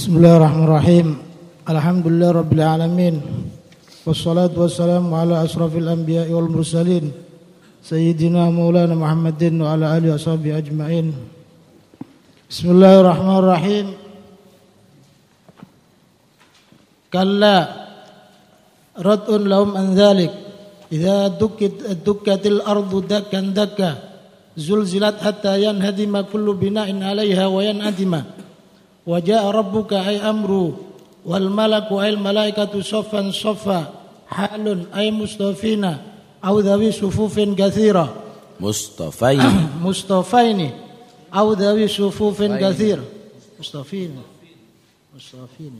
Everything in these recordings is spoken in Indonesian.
بسم الله الرحمن الرحيم الحمد لله رب العالمين والصلاة والسلام على أشرف الأنبياء والمرسلين سيدنا مولانا محمد وعلى آله وصحبه أجمعين بسم الله الرحمن الرحيم كلا رد لهم عن ذلك إذا دكت دكت الأرض دكا دكا زلزلت حتى ينهدم كل بناء عليها وينعدم وجاء ربك أي أمر والملك أي الملائكة صفا صفا حال أي مصطفين أو ذوي صفوف كثيرة مصطفين مصطفين أو ذوي صفوف كثيرة مصطفين مصطفين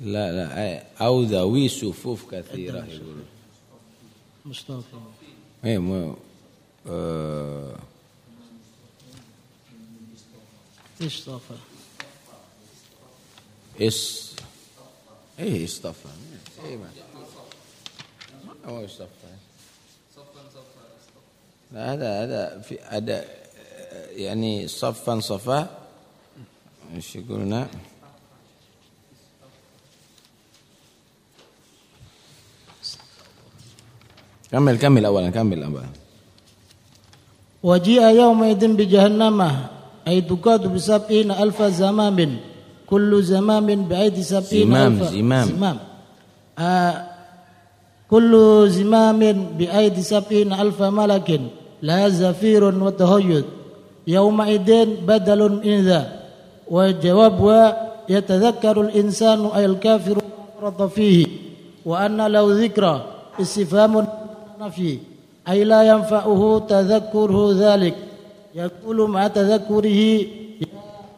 لا لا أو ذوي صفوف كثيرة يقول مصطفين إيه اصطفى اس إيه اصطفى إيه ما هو اصطفى لا هذا هذا في هذا يعني صفا صفا إيش يقولنا كمل كمل اولا كمل اولا. وجيء يومئذ بجهنم. أي تقاد بسبعين ألف زمام. كل زمام بعيد سبعين زمام ألف زمام, زمام. آه كل زمام بأيد سبعين ألف ملك. لا زفير وتهيد. يومئذ بدل من ذا وجواب يتذكر الإنسان أي الكافر فرط فيه. وأن لو ذكرى استفهام نفي أي لا ينفعه تذكره ذلك. يقول مع تذكره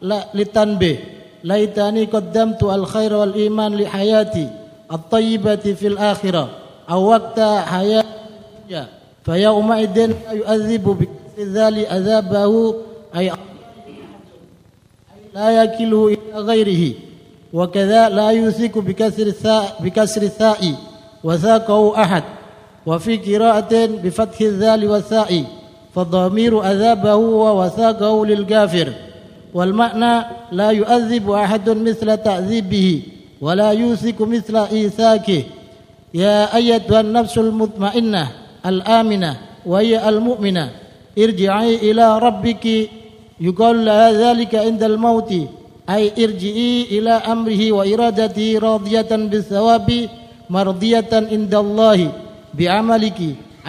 لا للتنبيه ليتني قدمت الخير والإيمان لحياتي الطيبة في الآخرة أو وقت حياتي. فيومئذ يؤذب بذلك عذابه أي لا يكله إلى غيره. وكذا لا يوثق بكسر الثاء بكسر الثاء وثاقه أحد. وفي قراءة بفتح الذال والثاء. فضمير أذابه ووثاقه للكافر والمعنى لا يؤذب أحد مثل تعذيبه ولا يوثق مثل إيثاكه يا أيتها النفس المطمئنة الآمنة وهي المؤمنة ارجعي إلى ربك. يقال لها ذلك عند الموت أي ارجعي إلى أمره وإرادته راضية بالثواب مرضية عند الله بعملك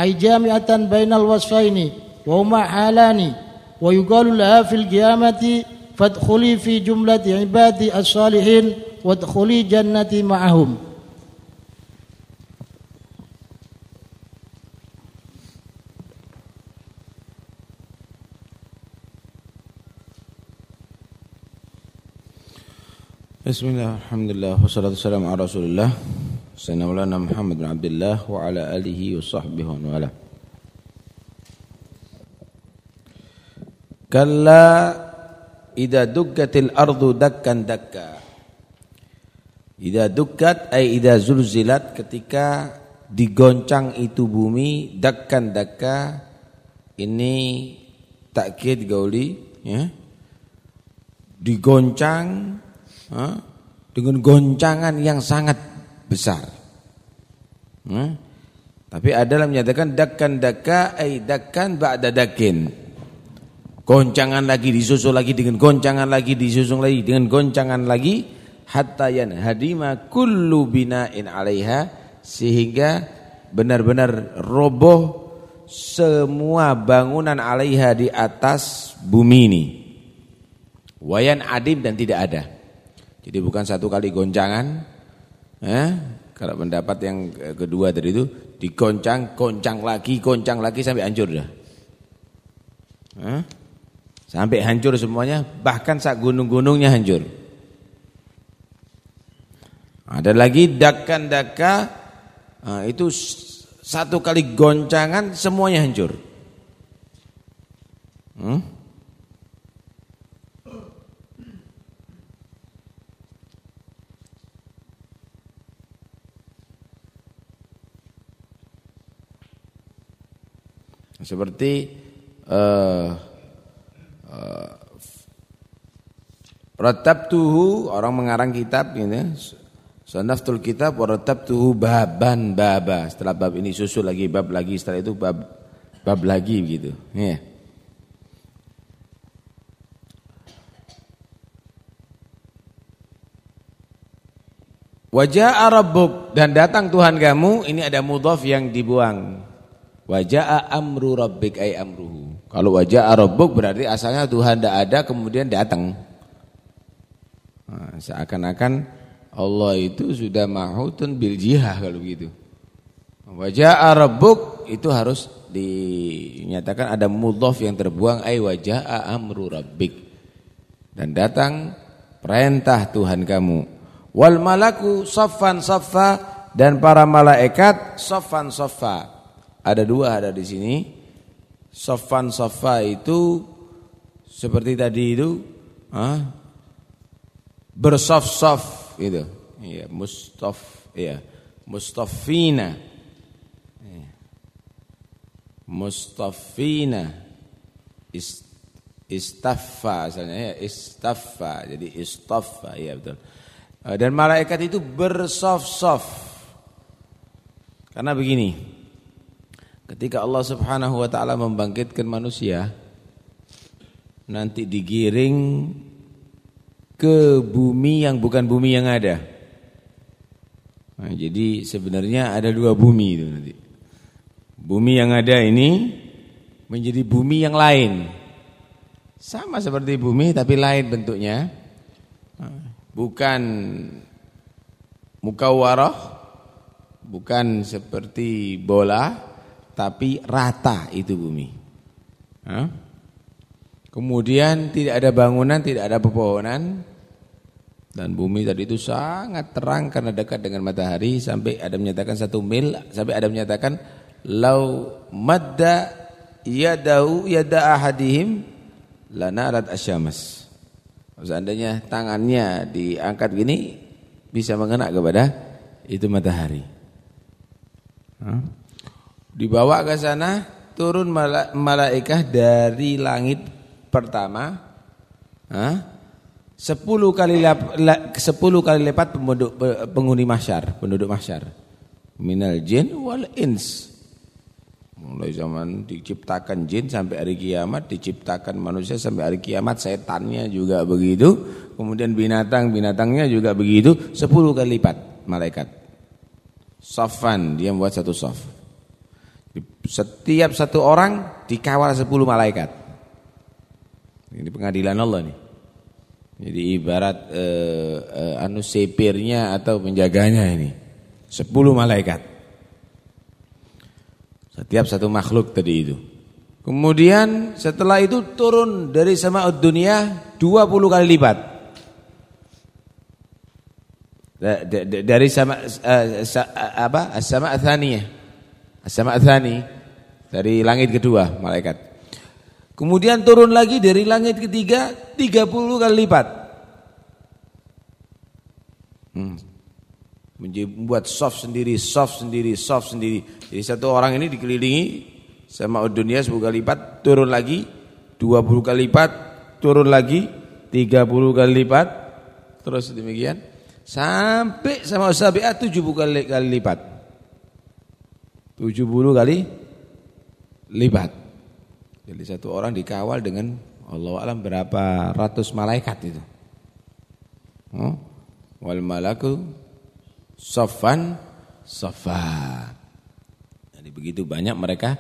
أي جامعة بين الوصفين. وهما حالان ويقال لها في القيامة فادخلي في جملة عبادي الصالحين وادخلي جنتي معهم. بسم الله الحمد لله والصلاة والسلام على رسول الله سيدنا مولانا محمد بن عبد الله وعلى آله وصحبه ومن والاه Kalla idza dukkatil ardu dakkan dakka. Idza dukkat ay idza zulzilat ketika digoncang itu bumi dakkan dakka ini takkid gauli ya. Digoncang ha, dengan goncangan yang sangat besar. Ha? Tapi ada yang menyatakan dakkan dakka ay dakkan ba'da dakin. Goncangan lagi disusul lagi dengan goncangan lagi disusul lagi dengan goncangan lagi hatta yan hadima kullu bina'in 'alaiha sehingga benar-benar roboh semua bangunan 'alaiha di atas bumi ini. Wayan adim dan tidak ada. Jadi bukan satu kali goncangan. Eh, kalau pendapat yang kedua tadi itu digoncang, goncang lagi, goncang lagi sampai hancur dah. Eh? Sampai hancur semuanya, bahkan saat gunung-gunungnya hancur. Ada lagi dakan daka, nah, itu satu kali goncangan semuanya hancur. Hmm? Seperti uh, tuhu orang mengarang kitab ini. Sanaftul kitab tuhu baban baba. Setelah bab ini susul lagi bab lagi, setelah itu bab bab lagi begitu. Ya. Wajah Rabbuk dan datang Tuhan kamu ini ada mudhaf yang dibuang. Wajah amru rabbik ay amruhu. Kalau wajah Rabbuk berarti asalnya Tuhan tidak ada kemudian datang. Nah, seakan-akan Allah itu sudah mahutun bil jihah kalau begitu. Wajah Rabbuk itu harus dinyatakan ada mudhaf yang terbuang ay wajah amru rabbik. Dan datang perintah Tuhan kamu wal malaku saffan saffa dan para malaikat saffan saffa. Ada dua ada di sini. Saffan saffa itu seperti tadi itu ah, bersaf-saf itu. Iya, mustaf iya, mustafina. Iya. Mustafina ist, istaffa asalnya ya istaffa jadi istaffa ya betul. Eh, dan malaikat itu bersof-sof. Karena begini, ketika Allah subhanahu wa ta'ala membangkitkan manusia, nanti digiring ke bumi yang bukan bumi yang ada. Nah, jadi sebenarnya ada dua bumi itu nanti. Bumi yang ada ini menjadi bumi yang lain. Sama seperti bumi tapi lain bentuknya. Nah, bukan mukawarah, bukan seperti bola, tapi rata itu bumi. Kemudian tidak ada bangunan, tidak ada pepohonan, dan bumi tadi itu sangat terang karena dekat dengan matahari sampai ada menyatakan satu mil, sampai ada menyatakan lau madda yadau yada ahadihim lanarat asyamas. Seandainya tangannya diangkat gini bisa mengena kepada itu matahari. Dibawa ke sana turun malaikat dari langit pertama. Sepuluh kali sepuluh kali lipat penduduk penghuni mahsyar, penduduk mahsyar. Minal jin wal ins. Mulai zaman diciptakan jin sampai hari kiamat, diciptakan manusia sampai hari kiamat, setannya juga begitu, kemudian binatang-binatangnya juga begitu, sepuluh kali lipat malaikat. Sofan, dia membuat satu sof. Setiap satu orang dikawal sepuluh malaikat. Ini pengadilan Allah nih. Jadi ibarat eh, eh, anu sepirnya atau penjaganya ini. Sepuluh malaikat. Setiap satu makhluk tadi itu. Kemudian setelah itu turun dari sama dunia 20 kali lipat. Dari sama uh, apa? As-sama atsaniyah. As-sama atsani dari langit kedua malaikat. Kemudian turun lagi dari langit ketiga 30 kali lipat. Hmm membuat soft sendiri, soft sendiri, soft sendiri. Jadi satu orang ini dikelilingi sama dunia 10 kali lipat, turun lagi 20 kali lipat, turun lagi 30 kali lipat, terus demikian sampai sama Usabi'ah 70 kali, kali lipat. 70 kali lipat. Jadi satu orang dikawal dengan Allah alam berapa ratus malaikat itu. Oh, wal malaku Sofan Sofa. Jadi begitu banyak mereka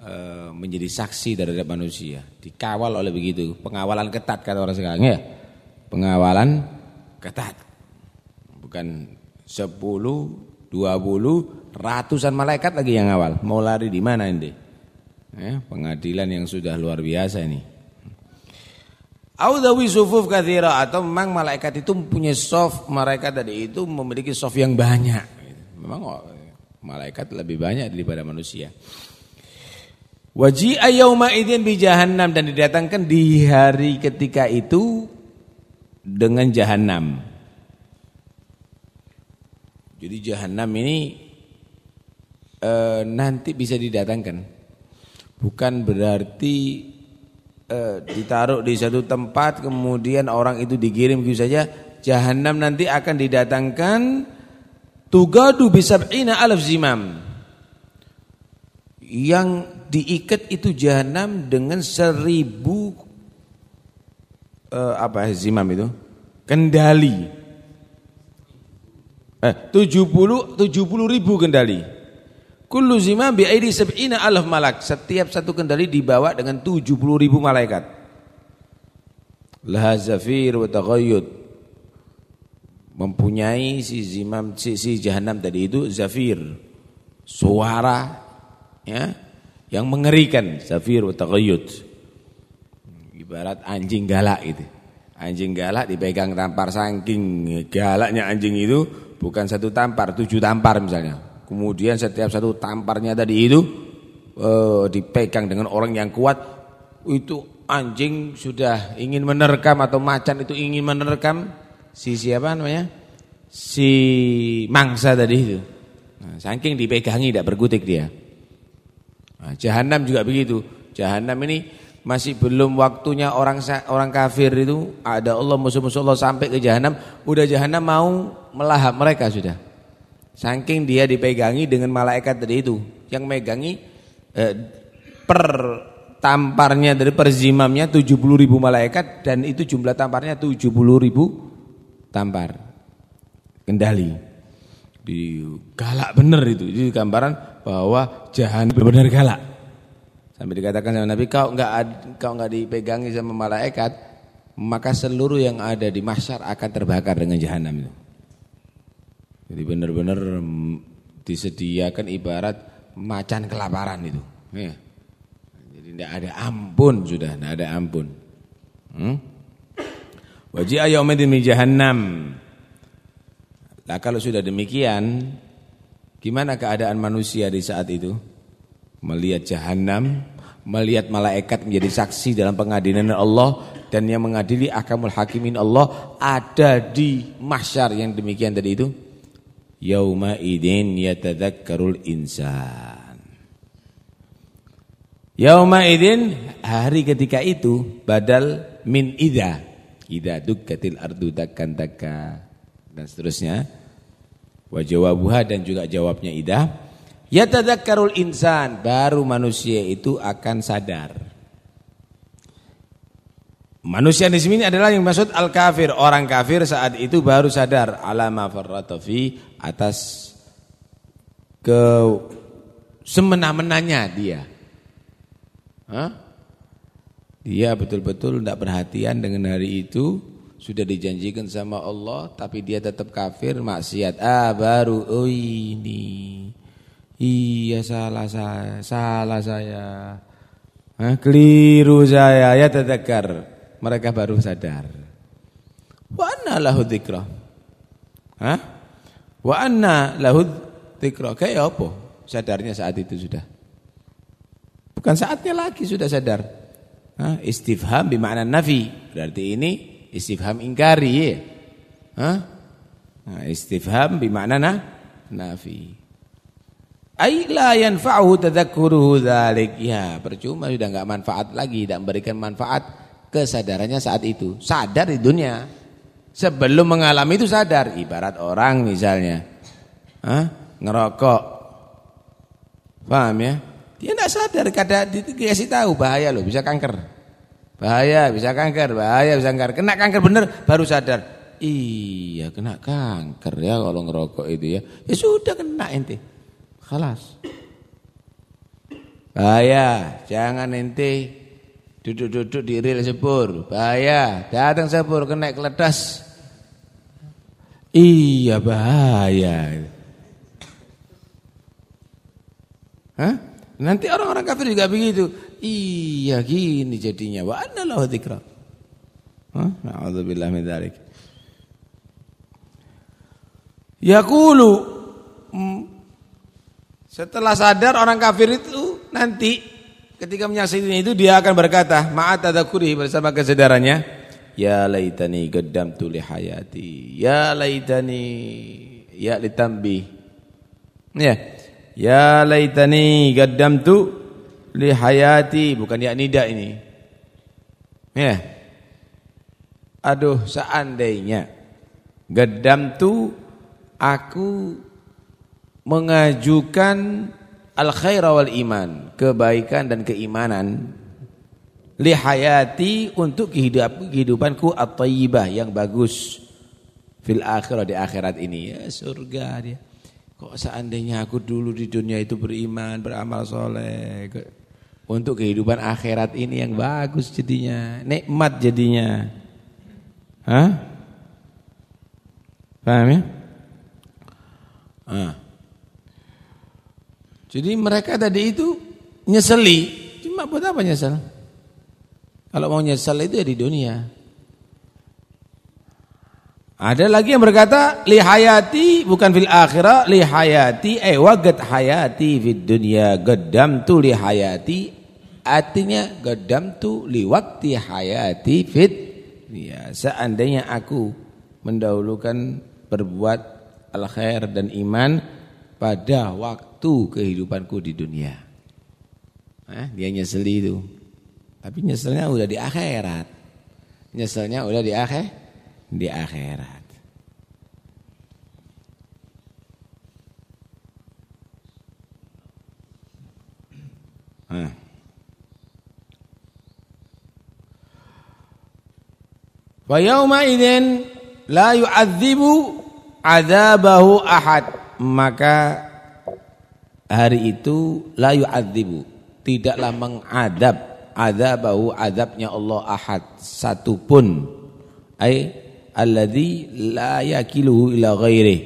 e, menjadi saksi terhadap manusia. Dikawal oleh begitu. Pengawalan ketat kata orang sekarang ya. Pengawalan ketat. Bukan 10, 20, ratusan malaikat lagi yang awal. Mau lari di mana ini? Ya, pengadilan yang sudah luar biasa ini. Audhawi sufuf kathira atau memang malaikat itu punya soft malaikat tadi itu memiliki soft yang banyak. Memang oh, malaikat lebih banyak daripada manusia. Waji ayyauma idzin bi jahannam dan didatangkan di hari ketika itu dengan jahannam. Jadi jahannam ini e, nanti bisa didatangkan. Bukan berarti eh, ditaruh di satu tempat kemudian orang itu dikirim gitu saja. Jahanam nanti akan didatangkan tugadu bisab'ina alaf zimam. Yang diikat itu jahanam dengan seribu eh, apa zimam itu? Kendali. Eh 70 70 ribu kendali Kullu zimam bi aidi sab'ina alaf malak. Setiap satu kendali dibawa dengan 70 ribu malaikat. Laha zafir wa taghayyud. Mempunyai si zimam si, si jahanam tadi itu zafir. Suara ya yang mengerikan zafir wa taghayyud. Ibarat anjing galak itu. Anjing galak dipegang tampar saking galaknya anjing itu bukan satu tampar, tujuh tampar misalnya. Kemudian setiap satu tamparnya tadi itu uh, dipegang dengan orang yang kuat, itu anjing sudah ingin menerkam atau macan itu ingin menerkam si siapa namanya? Si mangsa tadi itu. Nah, saking dipegangi tidak berkutik dia. Nah, jahanam juga begitu. Jahanam ini masih belum waktunya orang orang kafir itu ada Allah musuh-musuh Allah sampai ke jahanam, udah jahanam mau melahap mereka sudah. Saking dia dipegangi dengan malaikat tadi itu. Yang megangi eh, per tamparnya dari perzimamnya 70 ribu malaikat dan itu jumlah tamparnya 70 ribu tampar. Kendali. Di galak bener itu. Itu gambaran bahwa jahan benar galak. Sampai dikatakan sama Nabi kau enggak kau enggak dipegangi sama malaikat maka seluruh yang ada di mahsyar akan terbakar dengan jahanam itu jadi benar-benar disediakan ibarat macan kelaparan itu. Ya. Jadi tidak ada ampun sudah, tidak ada ampun. Hmm? Wajib ayyamidin min jahannam. Nah kalau sudah demikian, gimana keadaan manusia di saat itu? Melihat jahanam, melihat malaikat menjadi saksi dalam pengadilan Allah dan yang mengadili akamul hakimin Allah ada di mahsyar yang demikian tadi itu yauma idin yatadzakkarul insan. Yauma idin hari ketika itu badal min idza idza dukkatil ardu dakkan dakka dan seterusnya. Wa jawabuha dan juga jawabnya idza yatadzakkarul insan baru manusia itu akan sadar. Manusia di sini adalah yang maksud al-kafir, orang kafir saat itu baru sadar. Alama farrata atas ke semena-menanya dia. Hah? Dia betul-betul tidak perhatian dengan hari itu, sudah dijanjikan sama Allah tapi dia tetap kafir, maksiat. Ah, baru oh ini. Iya salah saya, salah saya. Hah, keliru saya, ya tadzakkar mereka baru sadar. Wa anna dzikra. Hah? Wa anna lahu dzikra. Kayak apa? Sadarnya saat itu sudah. Bukan saatnya lagi sudah sadar. Hah? Istifham bermakna nafi. Berarti ini istifham ingkari ya. Hah? Nah, istifham bermakna na, nafi. Ai la yanfa'uhu tadhakkuruhu dzalik. Ya, percuma sudah enggak manfaat lagi, tidak memberikan manfaat kesadarannya saat itu. Sadar di dunia. Sebelum mengalami itu sadar. Ibarat orang misalnya. Hah? Ngerokok. Paham ya? Dia tidak sadar. Kadang dikasih tahu bahaya loh. Bisa kanker. Bahaya bisa kanker. Bahaya bisa kanker. Kena kanker bener baru sadar. Iya kena kanker ya kalau ngerokok itu ya. Ya sudah kena ente. Khalas. Bahaya. Jangan ente Duduk-duduk di rel sepur, bahaya. Datang sepur kena keledas. Iya bahaya. Hah? Nanti orang-orang kafir juga begitu. Iya gini jadinya. Wa anallahu dzikra. Hah? Na'udzubillah min dzalik. Yaqulu hmm, setelah sadar orang kafir itu nanti Ketika menyaksikan itu dia akan berkata, "Ma'at tadzakuri" bersama kesadarannya, "Ya laitani qaddamtu li hayati." Ya laitani ya litambi. Ya. Ya laitani qaddamtu li hayati, bukan ya nida ini. Ya. Aduh, seandainya gedam tu aku mengajukan al khair wal iman, kebaikan dan keimanan li hayati untuk kehidupan kehidupanku at-thayyibah yang bagus fil akhirah di akhirat ini ya surga dia. Kok seandainya aku dulu di dunia itu beriman, beramal soleh untuk kehidupan akhirat ini yang bagus jadinya, nikmat jadinya. Hah? Paham ya? Ah. Jadi mereka tadi itu nyeseli, cuma buat apa nyesel? Kalau mau nyesel itu ya di dunia. Ada lagi yang berkata li hayati bukan fil akhirah li hayati eh wagat hayati fid dunya gadam tu li hayati artinya gadam tu li wakti hayati fit ya seandainya aku mendahulukan berbuat al khair dan iman pada waktu kehidupanku di dunia. Eh, dia nyeseli itu. Tapi nyeselnya udah di akhirat. Nyeselnya udah di akhir di akhirat. Nah. Wa yauma idzin la yu'adzibu adzabahu ahad. Maka hari itu la yu'adzibu, tidaklah mengadab adzabahu azabnya Allah ahad satu pun. Ai alladzi la yakiluhu ila ghairi.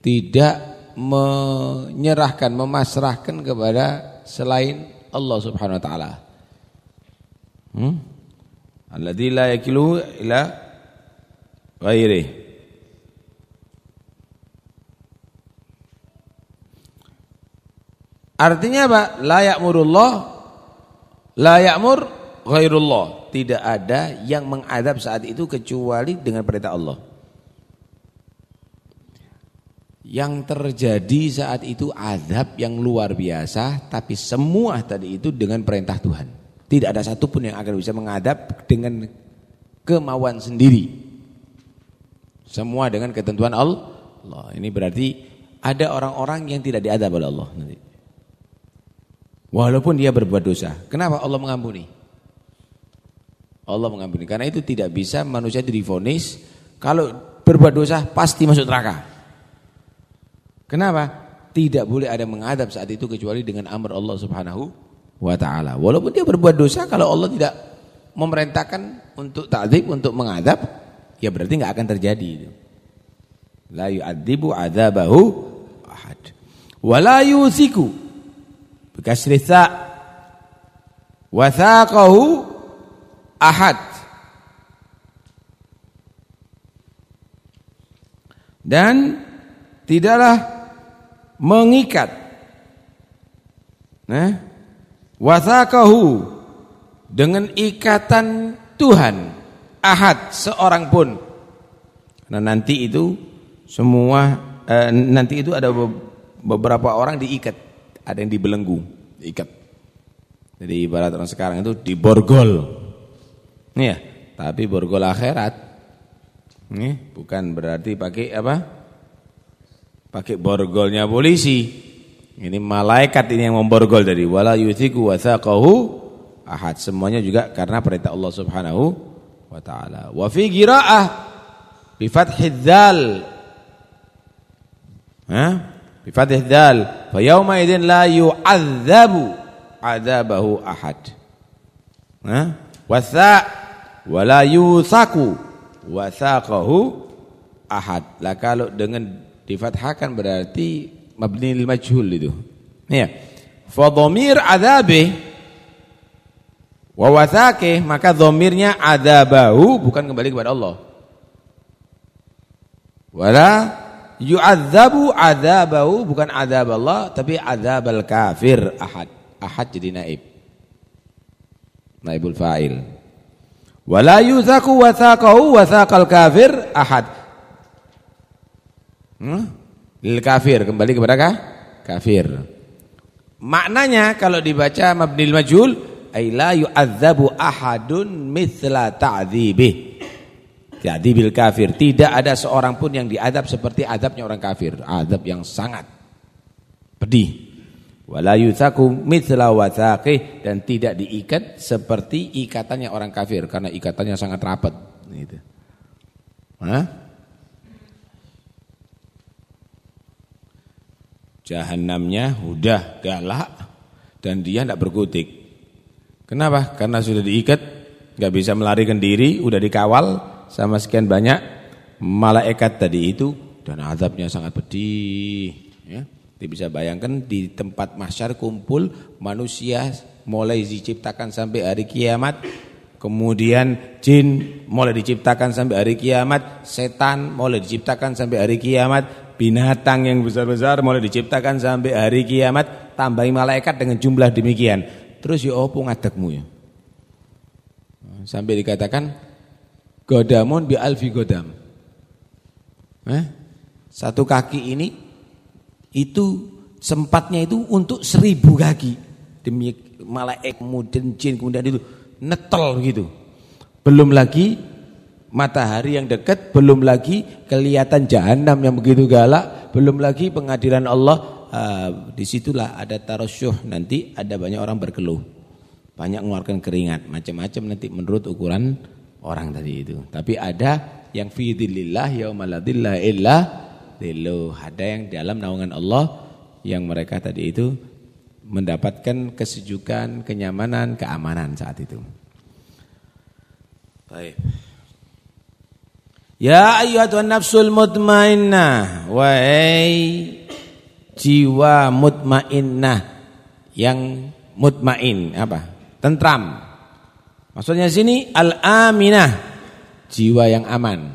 Tidak menyerahkan memasrahkan kepada selain Allah Subhanahu wa taala. Hmm? Alladzi la yakiluhu ila ghairi. Artinya apa? La ya'murullah la ya'mur ghairullah tidak ada yang mengadab saat itu kecuali dengan perintah Allah. Yang terjadi saat itu azab yang luar biasa, tapi semua tadi itu dengan perintah Tuhan. Tidak ada satupun yang akan bisa mengadab dengan kemauan sendiri. Semua dengan ketentuan Allah. Ini berarti ada orang-orang yang tidak diadab oleh Allah nanti. Walaupun dia berbuat dosa. Kenapa Allah mengampuni? Allah mengampuni. Karena itu tidak bisa manusia itu difonis kalau berbuat dosa pasti masuk neraka. Kenapa? Tidak boleh ada mengadab saat itu kecuali dengan amr Allah Subhanahu wa taala. Walaupun dia berbuat dosa kalau Allah tidak memerintahkan untuk ta'dzib untuk mengadab, ya berarti enggak akan terjadi itu. La yu'adzibu adzabahu ahad. Wa la tha wa thaqahu ahad. Dan tidaklah mengikat. Nah wasakahu dengan ikatan Tuhan ahad seorang pun. Nah nanti itu semua eh, nanti itu ada beberapa orang diikat ada yang dibelenggu diikat jadi ibarat orang sekarang itu diborgol Iya, tapi borgol akhirat. Nih, bukan berarti pakai apa? Pakai borgolnya polisi. Ini malaikat ini yang memborgol dari wala yuthiku wathaqahu ahad. Semuanya juga karena perintah Allah Subhanahu wa taala. Wa fi qiraah bi fathidz dzal. Hah? Dzal. Fa yauma idzin la yu'adzabu adzabahu ahad. Hah? Wasa wala yusaku wasaqahu ahad. Lah kalau dengan difathahkan berarti mabni lil majhul itu. Ya. Fa dhamir adzabi wa wasaqih maka dhamirnya adzabahu bukan kembali kepada Allah. Wala yu'adzabu adzabahu bukan adzab Allah tapi adzabal kafir ahad. Ahad jadi naib. Naibul fa'il. Wala yuzaku wathaqahu wathaqal kafir ahad. Hmm? Lil kafir kembali kepada kah? kafir. Maknanya kalau dibaca mabnil majul ay la yu'adzabu ahadun mithla ta'dzibih. Ta'dzibil kafir. Tidak ada seorang pun yang diadab seperti adabnya orang kafir. Adab yang sangat pedih. Wala yuthaku mithla wathaqih dan tidak diikat seperti ikatannya orang kafir karena ikatannya sangat rapat gitu. Hah? Jahannamnya udah galak dan dia tidak berkutik. Kenapa? Karena sudah diikat, nggak bisa melarikan diri, udah dikawal sama sekian banyak malaikat tadi itu dan azabnya sangat pedih. Ya. Dia bisa bayangkan di tempat mahsyar kumpul manusia mulai diciptakan sampai hari kiamat Kemudian jin mulai diciptakan sampai hari kiamat, setan mulai diciptakan sampai hari kiamat, binatang yang besar-besar mulai diciptakan sampai hari kiamat, tambahi malaikat dengan jumlah demikian. Terus ya opo ngadekmu ya? Sampai dikatakan godamun bi alfi godam. Eh? Satu kaki ini itu sempatnya itu untuk seribu kaki demi malaikat kemudian jin kemudian itu netel gitu. Belum lagi matahari yang dekat, belum lagi kelihatan jahanam yang begitu galak, belum lagi pengadilan Allah. Uh, di situlah ada tarosyuh nanti ada banyak orang berkeluh, banyak mengeluarkan keringat, macam-macam nanti menurut ukuran orang tadi itu. Tapi ada yang fi dzillillah yaumaladillah illa dhilluh. Ada yang dalam naungan Allah yang mereka tadi itu mendapatkan kesejukan, kenyamanan, keamanan saat itu. Baik. Ya ayyuhatun nafsul mutmainnah wahai jiwa mutmainnah yang mutmain apa? Tentram. Maksudnya sini al-aminah, jiwa yang aman.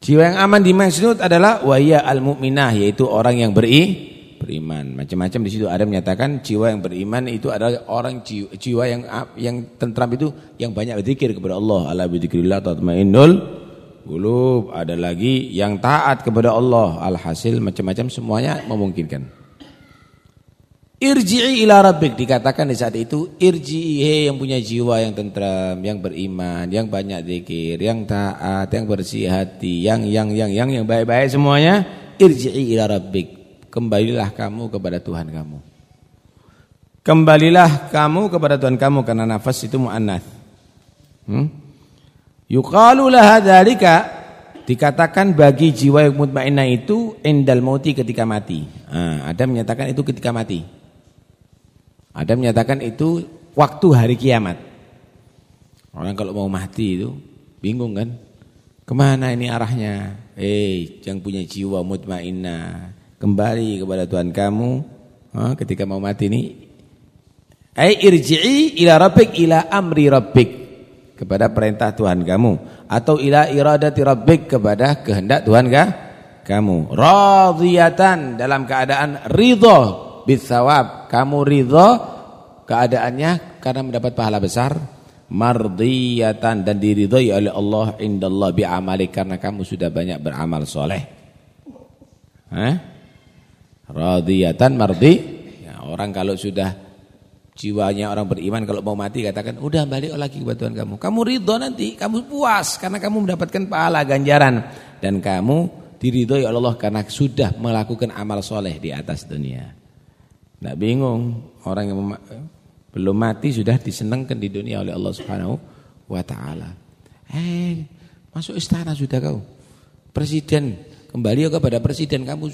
Jiwa yang aman di dimaksud adalah wahya al-mu'minah yaitu orang yang beri beriman. Macam-macam di situ ada menyatakan jiwa yang beriman itu adalah orang jiwa, jiwa yang yang tentram itu yang banyak berzikir kepada Allah. Ala bidzikrillah tatmainnul qulub. Ada lagi yang taat kepada Allah. Alhasil macam-macam semuanya memungkinkan. Irji'i ila rabbik dikatakan di saat itu irji'i he yang punya jiwa yang tentram, yang beriman, yang banyak zikir, yang taat, yang bersih hati, yang yang yang yang yang baik-baik semuanya irji'i ila rabbik kembalilah kamu kepada Tuhan kamu. Kembalilah kamu kepada Tuhan kamu karena nafas itu muannats. Hmm? Yuqalu laha dikatakan bagi jiwa yang mutmainnah itu indal mauti ketika mati. Nah, ada menyatakan itu ketika mati. Ada menyatakan itu waktu hari kiamat. Orang kalau mau mati itu bingung kan? Ke mana ini arahnya? Eh, yang punya jiwa mutmainnah kembali kepada Tuhan kamu ketika mau mati ini ai irji'i ila rabbik ila amri rabbik kepada perintah Tuhan kamu atau ila iradati rabbik kepada kehendak Tuhan kah? kamu radiyatan dalam keadaan ridha bisawab kamu ridha keadaannya karena mendapat pahala besar. Mardiyatan dan diridhai oleh Allah indallah bi amali karena kamu sudah banyak beramal soleh. Eh? radiyatan mardi. Ya, orang kalau sudah jiwanya orang beriman kalau mau mati katakan udah balik lagi kepada Tuhan kamu. Kamu ridho nanti kamu puas karena kamu mendapatkan pahala ganjaran. Dan kamu diridhoi oleh Allah karena sudah melakukan amal soleh di atas dunia tidak bingung orang yang belum mati sudah disenangkan di dunia oleh Allah Subhanahu wa taala. Eh, masuk istana sudah kau. Presiden kembali kepada presiden kamu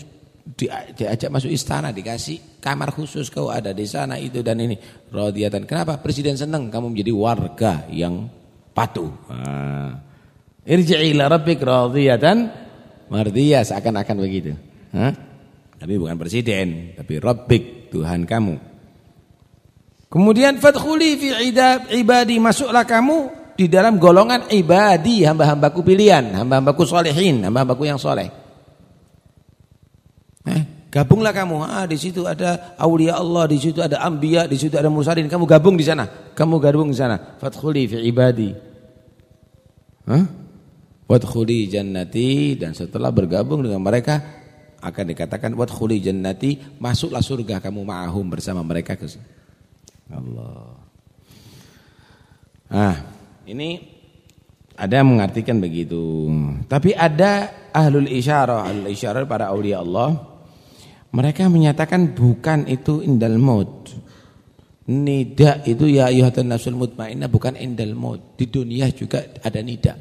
diajak masuk istana dikasih kamar khusus kau ada di sana itu dan ini radiyatan kenapa presiden senang kamu menjadi warga yang patuh ah. ila rabbik radiyatan mardiyah seakan-akan begitu Hah? Tapi bukan presiden tapi rabbik Tuhan kamu kemudian fadkhuli fi ibadi masuklah kamu di dalam golongan ibadi hamba-hambaku pilihan hamba-hambaku solehin hamba-hambaku yang soleh Eh, gabunglah kamu. Ah, di situ ada aulia Allah, di situ ada anbiya, di situ ada mursalin. Kamu gabung di sana. Kamu gabung di sana. Fadkhuli fi ibadi. Hah? Wadkhuli jannati dan setelah bergabung dengan mereka akan dikatakan wadkhuli jannati, masuklah surga kamu ma'ahum bersama mereka ke Allah. Ah, ini ada yang mengartikan begitu. Tapi ada ahlul isyarah, ahlul isyarah para awliya Allah. Mereka menyatakan bukan itu indal maut. Nida itu ya ayuhatan nafsul mutmainnah bukan indal maut. Di dunia juga ada nida.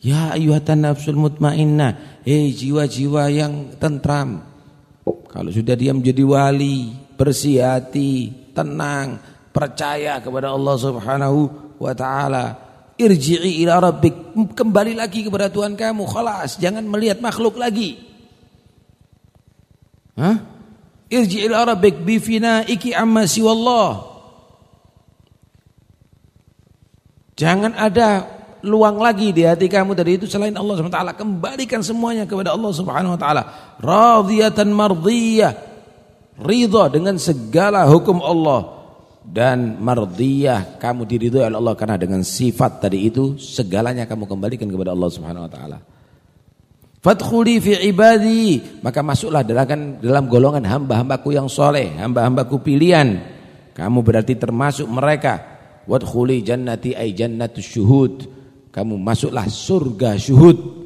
Ya ayuhatan nafsul mutmainnah. Hei jiwa-jiwa yang tentram. Kalau sudah dia menjadi wali, bersih hati, tenang, percaya kepada Allah Subhanahu wa taala. Irji'i ila rabbik, kembali lagi kepada Tuhan kamu, khalas, jangan melihat makhluk lagi. Hah? Irji'i ila rabbik bi finaiki amma siwallah. Jangan ada luang lagi di hati kamu dari itu selain Allah taala. Kembalikan semuanya kepada Allah Subhanahu wa taala. Radiyatan mardiyah. Ridha dengan segala hukum Allah dan mardiyah kamu diridhoi oleh Allah karena dengan sifat tadi itu segalanya kamu kembalikan kepada Allah Subhanahu wa taala. Fadkhuli fi ibadi, maka masuklah dalam dalam golongan hamba-hambaku yang soleh, hamba-hambaku pilihan. Kamu berarti termasuk mereka. Wadkhuli jannati ay jannatus syuhud. Kamu masuklah surga syuhud.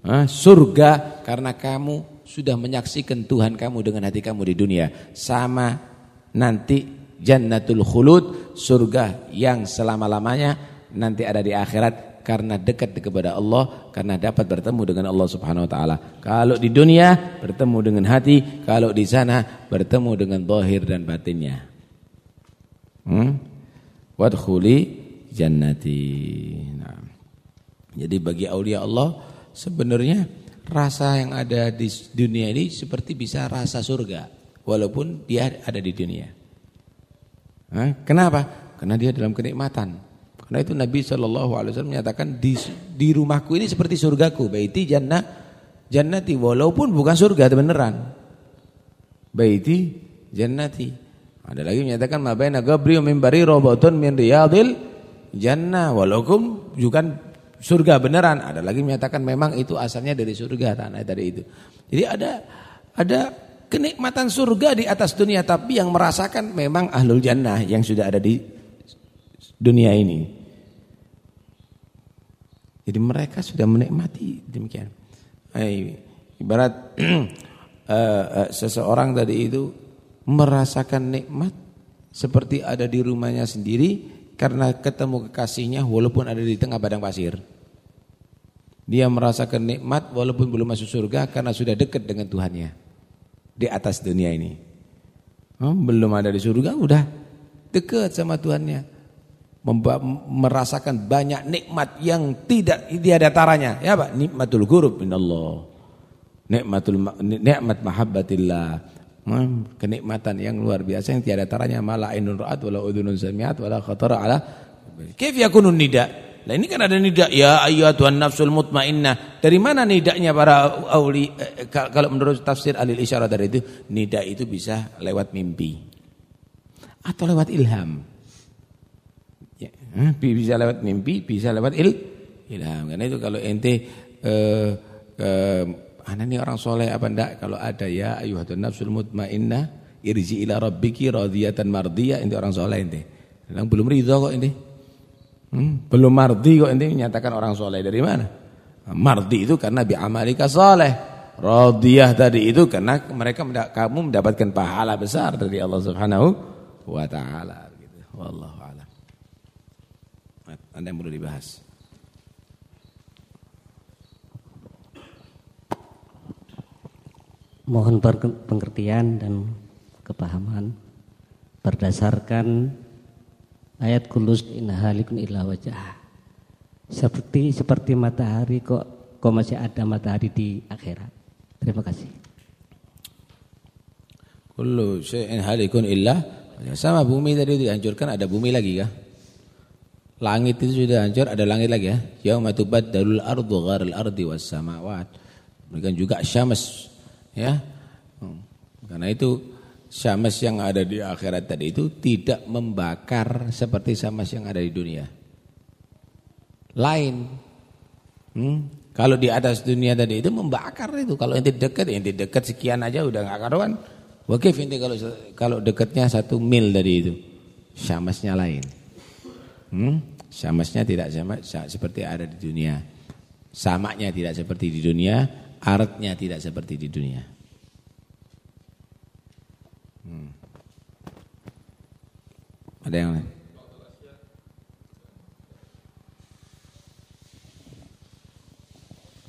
Ha? surga karena kamu sudah menyaksikan Tuhan kamu dengan hati kamu di dunia. Sama nanti jannatul khulud, surga yang selama-lamanya nanti ada di akhirat karena dekat kepada Allah, karena dapat bertemu dengan Allah Subhanahu wa taala. Kalau di dunia bertemu dengan hati, kalau di sana bertemu dengan zahir dan batinnya. Hmm? Wadkhuli jannati. Nah. Jadi bagi aulia Allah sebenarnya rasa yang ada di dunia ini seperti bisa rasa surga walaupun dia ada di dunia. Kenapa? Karena dia dalam kenikmatan. Karena itu Nabi Shallallahu Alaihi Wasallam menyatakan di, di rumahku ini seperti surgaku, baiti jannah jannati walaupun bukan surga beneran. Baiti jannati. Ada lagi menyatakan mabaina gabri mimbari robotun min riyadil jannah walaupun bukan surga beneran. Ada lagi menyatakan memang itu asalnya dari surga tanah dari itu. Jadi ada ada kenikmatan surga di atas dunia tapi yang merasakan memang ahlul jannah yang sudah ada di dunia ini. Jadi mereka sudah menikmati demikian. Ibarat uh, uh, seseorang tadi itu merasakan nikmat seperti ada di rumahnya sendiri karena ketemu kekasihnya walaupun ada di tengah padang pasir. Dia merasakan nikmat walaupun belum masuk surga karena sudah dekat dengan Tuhannya di atas dunia ini. Oh, belum ada di surga udah dekat sama Tuhannya. merasakan banyak nikmat yang tidak tiada taranya. Ya Pak, nikmatul ghurub minallah. Nikmatul nikmat mahabbatillah. Hmm, kenikmatan yang luar biasa yang tiada taranya mala ainun ra'at wala udhunun sami'at wala khatara ala kayf yakunun nida' Nah ini kan ada nida ya Tuhan nafsul mutmainnah. Dari mana nidaknya para auli eh, kalau menurut tafsir alil isyarat dari itu nida itu bisa lewat mimpi atau lewat ilham. Ya, bisa lewat mimpi, bisa lewat il ilham. Karena itu kalau ente eh, eh, anak ini orang soleh apa enggak kalau ada ya Tuhan nafsul mutmainnah irji ila rabbiki radiyatan mardiyah ente orang soleh ente. Belum ridho kok ente. Hmm, belum mardi kok ini menyatakan orang soleh dari mana? Mardi itu karena bi amalika soleh. Radiyah tadi itu karena mereka kamu mendapatkan pahala besar dari Allah Subhanahu wa taala gitu. Wallahu a'lam. Anda yang perlu dibahas. Mohon pengertian dan kepahaman berdasarkan ayat kulus inhalikun illa wajah. Seperti seperti matahari kok kok masih ada matahari di akhirat. Terima kasih. Kullu syai'in halikun illa sama bumi tadi dihancurkan ada bumi lagi kah? Langit itu sudah hancur, ada langit lagi ya. Yauma tubaddalul ardu ghairil ardi was samawat. Demikian juga syams ya. Hmm. Karena itu Syams yang ada di akhirat tadi itu tidak membakar seperti syams yang ada di dunia. Lain. Hmm? Kalau di atas dunia tadi itu membakar itu. Kalau inti dekat, inti dekat sekian aja udah nggak karuan. Wakif inti kalau kalau dekatnya satu mil dari itu, syamsnya lain. Hmm? Syamasnya tidak sama seperti ada di dunia. Samanya tidak seperti di dunia, aratnya tidak seperti di dunia. Hmm. Ada yang lain?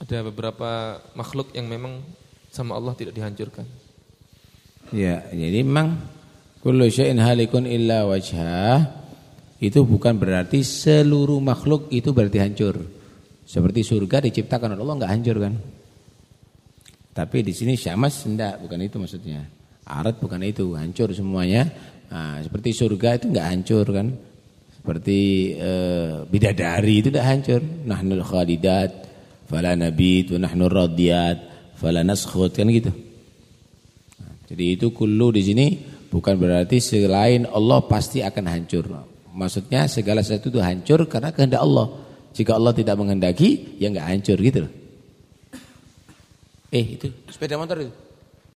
Ada beberapa makhluk yang memang sama Allah tidak dihancurkan. Ya, jadi memang kullu syai'in halikun illa wajhah itu bukan berarti seluruh makhluk itu berarti hancur. Seperti surga diciptakan oleh Allah nggak hancur kan? Tapi di sini syamas enggak, bukan itu maksudnya. Arat bukan itu, hancur semuanya. Nah, seperti surga itu nggak hancur kan? Seperti uh, bidadari itu tidak hancur. Nahnul khalidat, fala nabit, wa nahnu radiyat, fala naskhut kan gitu. Nah, jadi itu kullu di sini bukan berarti selain Allah pasti akan hancur. Maksudnya segala sesuatu itu hancur karena kehendak Allah. Jika Allah tidak menghendaki, ya nggak hancur gitu loh. Eh itu sepeda motor itu.